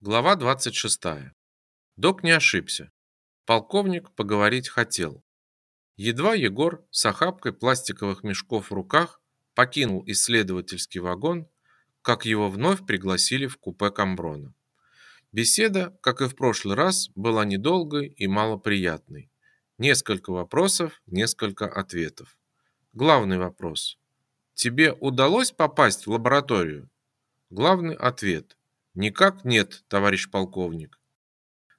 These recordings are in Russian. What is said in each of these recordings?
Глава 26. Док не ошибся. Полковник поговорить хотел. Едва Егор с охапкой пластиковых мешков в руках покинул исследовательский вагон, как его вновь пригласили в купе Камброна. Беседа, как и в прошлый раз, была недолгой и малоприятной. Несколько вопросов, несколько ответов. Главный вопрос. Тебе удалось попасть в лабораторию? Главный ответ. Никак нет, товарищ полковник.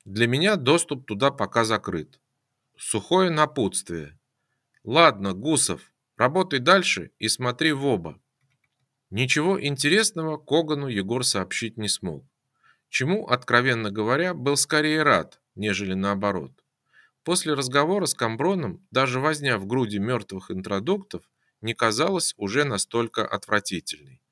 Для меня доступ туда пока закрыт. Сухое напутствие. Ладно, Гусов, работай дальше и смотри в оба. Ничего интересного Когану Егор сообщить не смог. Чему, откровенно говоря, был скорее рад, нежели наоборот. После разговора с Камброном даже возня в груди мертвых интродуктов не казалась уже настолько отвратительной.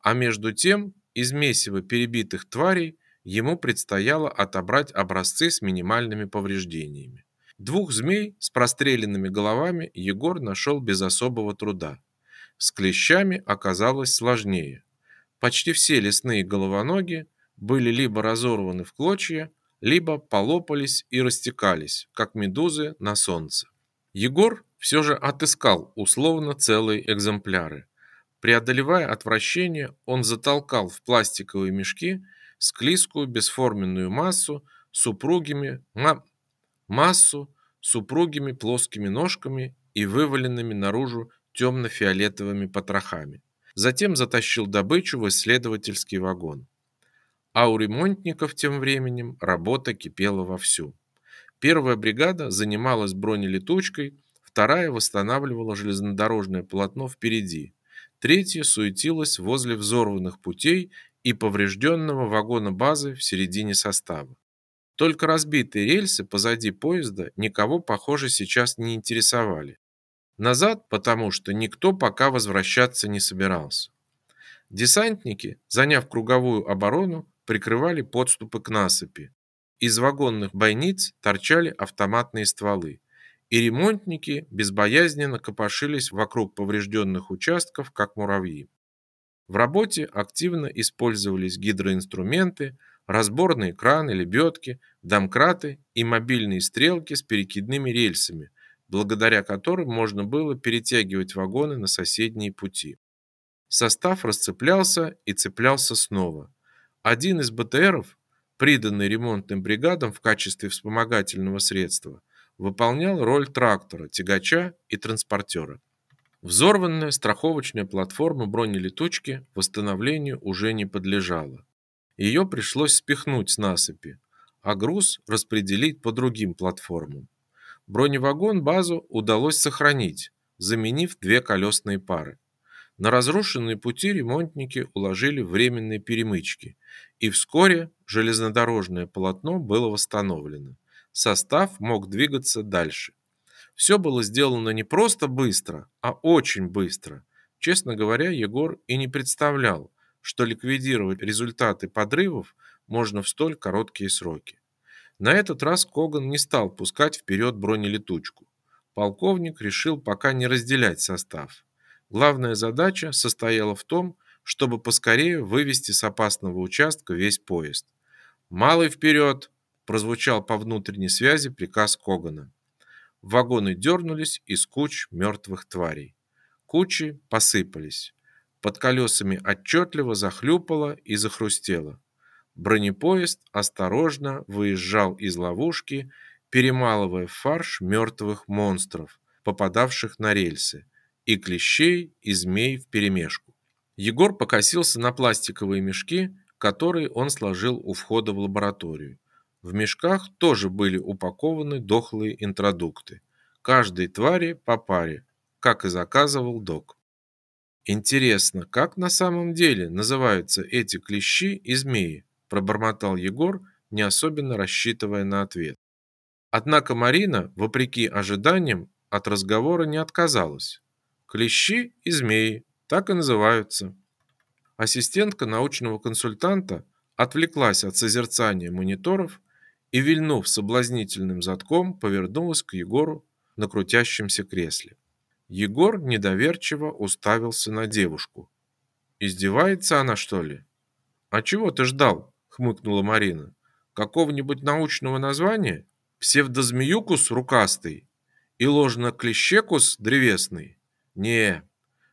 А между тем из месива перебитых тварей ему предстояло отобрать образцы с минимальными повреждениями. Двух змей с простреленными головами Егор нашел без особого труда. С клещами оказалось сложнее. Почти все лесные головоноги были либо разорваны в клочья, либо полопались и растекались, как медузы на солнце. Егор все же отыскал условно целые экземпляры, Преодолевая отвращение, он затолкал в пластиковые мешки склизкую бесформенную массу с упругими ма, массу с упругими плоскими ножками и вываленными наружу темно-фиолетовыми потрохами. Затем затащил добычу в исследовательский вагон. А у ремонтников тем временем работа кипела вовсю. Первая бригада занималась бронелетучкой, вторая восстанавливала железнодорожное полотно впереди – Третья суетилась возле взорванных путей и поврежденного вагона базы в середине состава. Только разбитые рельсы позади поезда никого, похоже, сейчас не интересовали. Назад, потому что никто пока возвращаться не собирался. Десантники, заняв круговую оборону, прикрывали подступы к насыпи. Из вагонных бойниц торчали автоматные стволы и ремонтники безбоязненно копошились вокруг поврежденных участков, как муравьи. В работе активно использовались гидроинструменты, разборные краны, лебедки, домкраты и мобильные стрелки с перекидными рельсами, благодаря которым можно было перетягивать вагоны на соседние пути. Состав расцеплялся и цеплялся снова. Один из БТРов, приданный ремонтным бригадам в качестве вспомогательного средства – выполнял роль трактора, тягача и транспортера. Взорванная страховочная платформа бронелетучки восстановлению уже не подлежала. Ее пришлось спихнуть с насыпи, а груз распределить по другим платформам. Броневагон базу удалось сохранить, заменив две колесные пары. На разрушенные пути ремонтники уложили временные перемычки, и вскоре железнодорожное полотно было восстановлено состав мог двигаться дальше. Все было сделано не просто быстро, а очень быстро. Честно говоря, Егор и не представлял, что ликвидировать результаты подрывов можно в столь короткие сроки. На этот раз Коган не стал пускать вперед бронелетучку. Полковник решил пока не разделять состав. Главная задача состояла в том, чтобы поскорее вывести с опасного участка весь поезд. «Малый вперед!» Прозвучал по внутренней связи приказ Когана. Вагоны дернулись из куч мертвых тварей. Кучи посыпались. Под колесами отчетливо захлюпало и захрустело. Бронепоезд осторожно выезжал из ловушки, перемалывая фарш мертвых монстров, попадавших на рельсы, и клещей, и змей вперемешку. Егор покосился на пластиковые мешки, которые он сложил у входа в лабораторию. В мешках тоже были упакованы дохлые интродукты. Каждой твари по паре, как и заказывал док. Интересно, как на самом деле называются эти клещи и змеи, пробормотал Егор, не особенно рассчитывая на ответ. Однако Марина, вопреки ожиданиям, от разговора не отказалась. Клещи и змеи, так и называются. Ассистентка научного консультанта отвлеклась от созерцания мониторов и, вильнув соблазнительным задком, повернулась к Егору на крутящемся кресле. Егор недоверчиво уставился на девушку. «Издевается она, что ли?» «А чего ты ждал?» – хмыкнула Марина. Какого-нибудь научного названия? Псевдозмеюкус рукастый и ложноклещекус древесный? Не,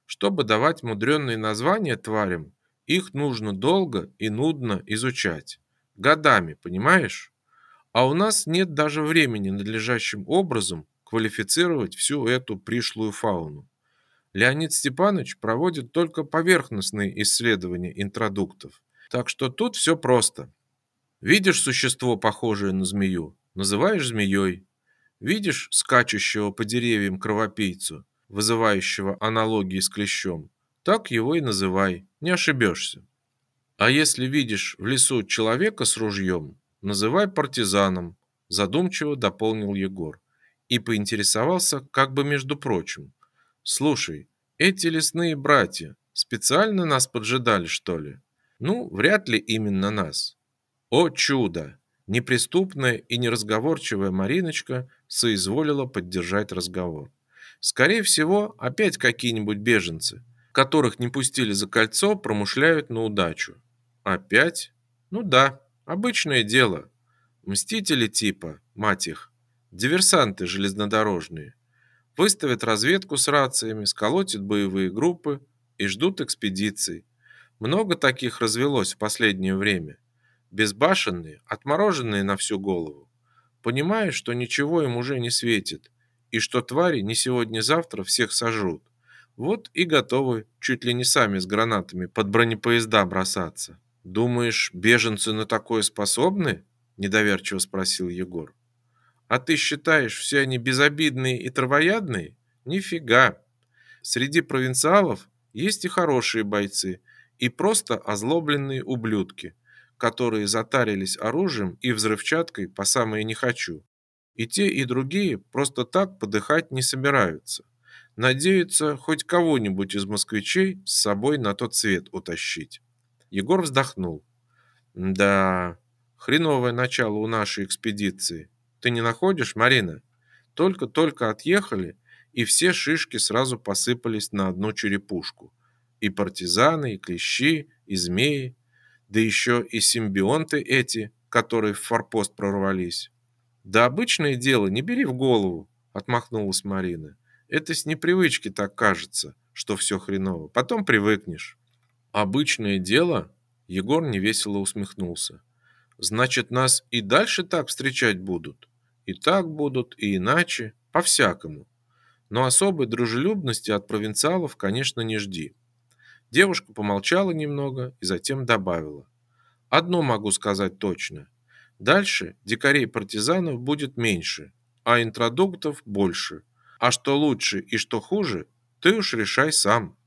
чтобы давать мудрёные названия тварям, их нужно долго и нудно изучать. Годами, понимаешь? А у нас нет даже времени надлежащим образом квалифицировать всю эту пришлую фауну. Леонид Степанович проводит только поверхностные исследования интродуктов. Так что тут все просто. Видишь существо, похожее на змею, называешь змеей. Видишь скачущего по деревьям кровопийцу, вызывающего аналогии с клещом, так его и называй, не ошибешься. А если видишь в лесу человека с ружьем, называй партизаном, задумчиво дополнил Егор и поинтересовался как бы между прочим. Слушай, эти лесные братья специально нас поджидали, что ли? Ну, вряд ли именно нас. О чудо! Неприступная и неразговорчивая Мариночка соизволила поддержать разговор. Скорее всего, опять какие-нибудь беженцы, которых не пустили за кольцо, промышляют на удачу. Опять? Ну да, обычное дело. Мстители типа, мать их, диверсанты железнодорожные. Выставят разведку с рациями, сколотят боевые группы и ждут экспедиций. Много таких развелось в последнее время. Безбашенные, отмороженные на всю голову. Понимают, что ничего им уже не светит, и что твари не сегодня-завтра всех сожрут. Вот и готовы чуть ли не сами с гранатами под бронепоезда бросаться. Думаешь, беженцы на такое способны? недоверчиво спросил Егор. А ты считаешь, все они безобидные и травоядные? Нифига. Среди провинциалов есть и хорошие бойцы, и просто озлобленные ублюдки, которые затарились оружием и взрывчаткой по самое не хочу. И те, и другие просто так подыхать не собираются. Надеются хоть кого-нибудь из москвичей с собой на тот свет утащить. Егор вздохнул. Да, хреновое начало у нашей экспедиции. Ты не находишь, Марина? Только-только отъехали, и все шишки сразу посыпались на одну черепушку. И партизаны, и клещи, и змеи, да еще и симбионты эти, которые в форпост прорвались. Да обычное дело, не бери в голову, отмахнулась Марина. Это с непривычки так кажется, что все хреново. Потом привыкнешь. Обычное дело? Егор невесело усмехнулся. Значит, нас и дальше так встречать будут? И так будут, и иначе, по-всякому. Но особой дружелюбности от провинциалов, конечно, не жди. Девушка помолчала немного и затем добавила: "Одно могу сказать точно. Дальше дикарей-партизанов будет меньше, а интродуктов больше. А что лучше и что хуже, ты уж решай сам".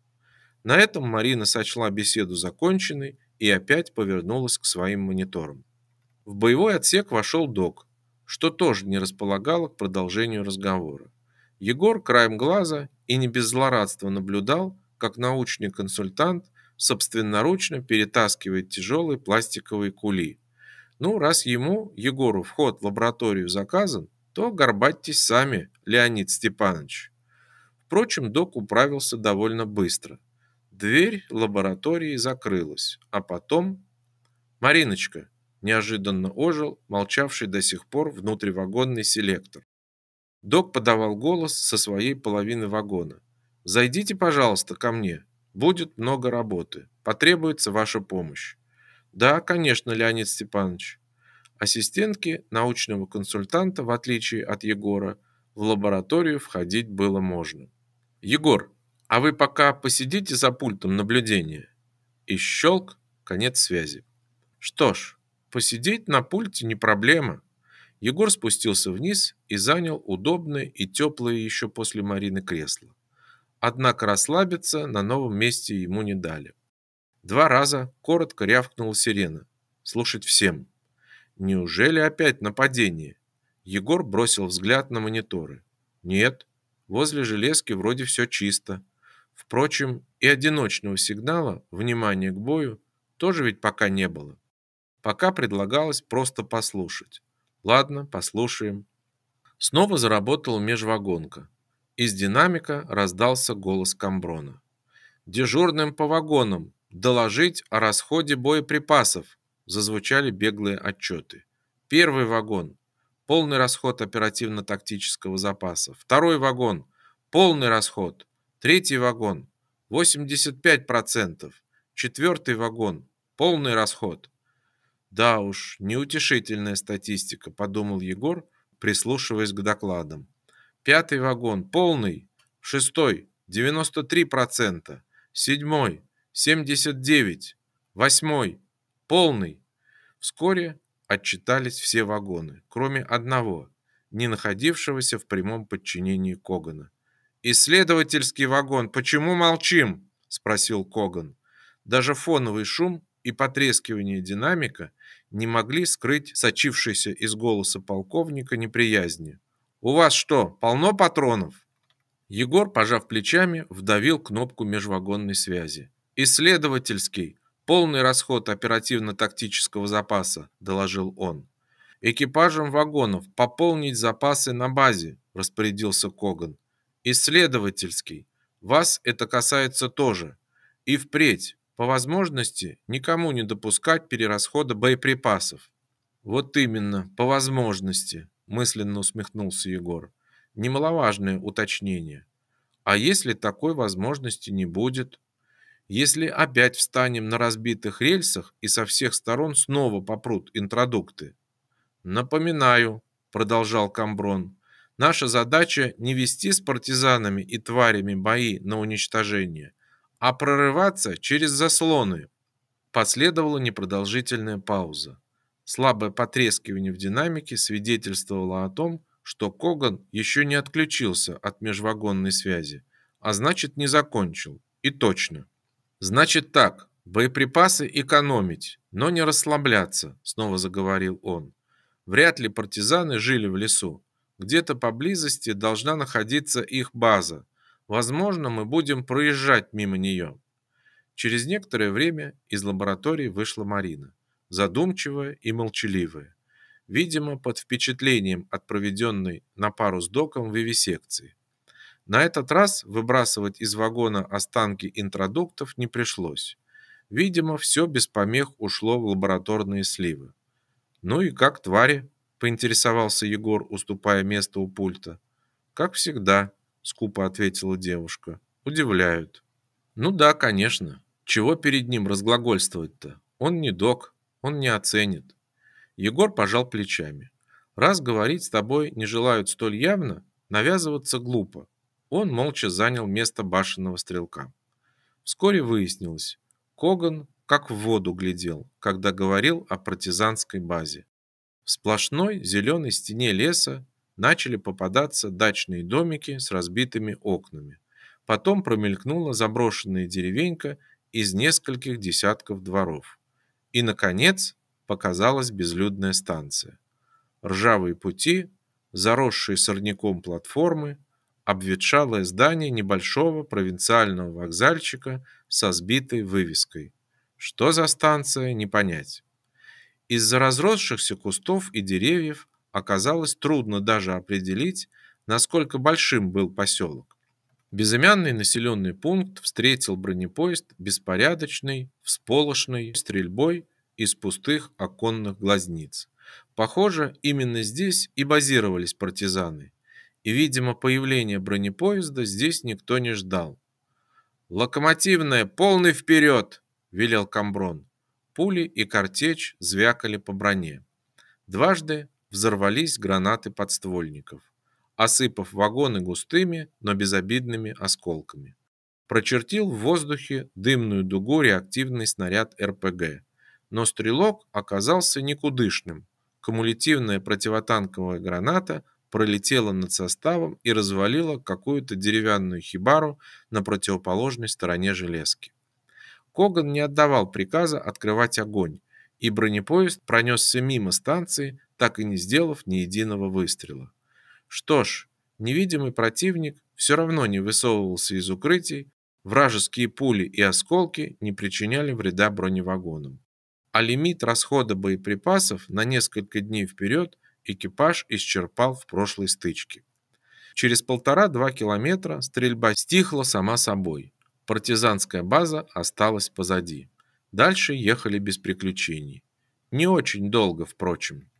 На этом Марина сочла беседу законченной и опять повернулась к своим мониторам. В боевой отсек вошел док, что тоже не располагало к продолжению разговора. Егор краем глаза и не без злорадства наблюдал, как научный консультант собственноручно перетаскивает тяжелые пластиковые кули. Ну, раз ему, Егору, вход в лабораторию заказан, то горбатьтесь сами, Леонид Степанович. Впрочем, док управился довольно быстро. Дверь лаборатории закрылась, а потом Мариночка, неожиданно ожил молчавший до сих пор внутривагонный селектор. Док подавал голос со своей половины вагона. Зайдите, пожалуйста, ко мне. Будет много работы. Потребуется ваша помощь. Да, конечно, Леонид Степанович. Ассистентке научного консультанта, в отличие от Егора, в лабораторию входить было можно. Егор, а вы пока посидите за пультом наблюдения. И щелк, конец связи. Что ж, Посидеть на пульте не проблема. Егор спустился вниз и занял удобное и теплое еще после Марины кресло. Однако расслабиться на новом месте ему не дали. Два раза коротко рявкнула сирена. Слушать всем. Неужели опять нападение? Егор бросил взгляд на мониторы. Нет, возле железки вроде все чисто. Впрочем, и одиночного сигнала внимания к бою тоже ведь пока не было. Пока предлагалось просто послушать. Ладно, послушаем. Снова заработала межвагонка. Из динамика раздался голос Камброна. Дежурным по вагонам доложить о расходе боеприпасов. зазвучали беглые отчеты. Первый вагон – полный расход оперативно-тактического запаса. Второй вагон – полный расход. Третий вагон – 85%. Четвертый вагон – полный расход. Да уж, неутешительная статистика, подумал Егор, прислушиваясь к докладам. Пятый вагон полный, шестой 93%, седьмой 79, восьмой полный. Вскоре отчитались все вагоны, кроме одного, не находившегося в прямом подчинении Когана. «Исследовательский вагон, почему молчим?» – спросил Коган. Даже фоновый шум и потрескивание динамика не могли скрыть сочившейся из голоса полковника неприязни. «У вас что, полно патронов?» Егор, пожав плечами, вдавил кнопку межвагонной связи. «Исследовательский, полный расход оперативно-тактического запаса», – доложил он. «Экипажам вагонов пополнить запасы на базе», – распорядился Коган. «Исследовательский, вас это касается тоже. И впредь, по возможности, никому не допускать перерасхода боеприпасов». «Вот именно, по возможности», – мысленно усмехнулся Егор. Немаловажное уточнение. А если такой возможности не будет? Если опять встанем на разбитых рельсах и со всех сторон снова попрут интродукты? Напоминаю, продолжал Камброн, наша задача не вести с партизанами и тварями бои на уничтожение, а прорываться через заслоны. Последовала непродолжительная пауза. Слабое потрескивание в динамике свидетельствовало о том, что Коган еще не отключился от межвагонной связи, а значит не закончил. И точно. Значит так, боеприпасы экономить, но не расслабляться, снова заговорил он. Вряд ли партизаны жили в лесу. Где-то поблизости должна находиться их база. Возможно, мы будем проезжать мимо нее. Через некоторое время из лаборатории вышла Марина, задумчивая и молчаливая видимо, под впечатлением от проведенной на пару с доком вивисекции. На этот раз выбрасывать из вагона останки интродуктов не пришлось. Видимо, все без помех ушло в лабораторные сливы. «Ну и как твари?» – поинтересовался Егор, уступая место у пульта. «Как всегда», – скупо ответила девушка. «Удивляют». «Ну да, конечно. Чего перед ним разглагольствовать-то? Он не док, он не оценит. Егор пожал плечами. Раз говорить с тобой не желают столь явно, навязываться глупо. Он молча занял место башенного стрелка. Вскоре выяснилось, Коган как в воду глядел, когда говорил о партизанской базе. В сплошной зеленой стене леса начали попадаться дачные домики с разбитыми окнами. Потом промелькнула заброшенная деревенька из нескольких десятков дворов. И, наконец, показалась безлюдная станция. Ржавые пути, заросшие сорняком платформы, обветшалое здание небольшого провинциального вокзальчика со сбитой вывеской. Что за станция, не понять. Из-за разросшихся кустов и деревьев оказалось трудно даже определить, насколько большим был поселок. Безымянный населенный пункт встретил бронепоезд беспорядочной, всполошной стрельбой из пустых оконных глазниц. Похоже, именно здесь и базировались партизаны. И, видимо, появление бронепоезда здесь никто не ждал. «Локомотивная, полный вперед!» – велел Камброн. Пули и картечь звякали по броне. Дважды взорвались гранаты подствольников, осыпав вагоны густыми, но безобидными осколками. Прочертил в воздухе дымную дугу реактивный снаряд РПГ но стрелок оказался никудышным. Кумулятивная противотанковая граната пролетела над составом и развалила какую-то деревянную хибару на противоположной стороне железки. Коган не отдавал приказа открывать огонь, и бронепоезд пронесся мимо станции, так и не сделав ни единого выстрела. Что ж, невидимый противник все равно не высовывался из укрытий, вражеские пули и осколки не причиняли вреда броневагонам а лимит расхода боеприпасов на несколько дней вперед экипаж исчерпал в прошлой стычке. Через полтора-два километра стрельба стихла сама собой. Партизанская база осталась позади. Дальше ехали без приключений. Не очень долго, впрочем.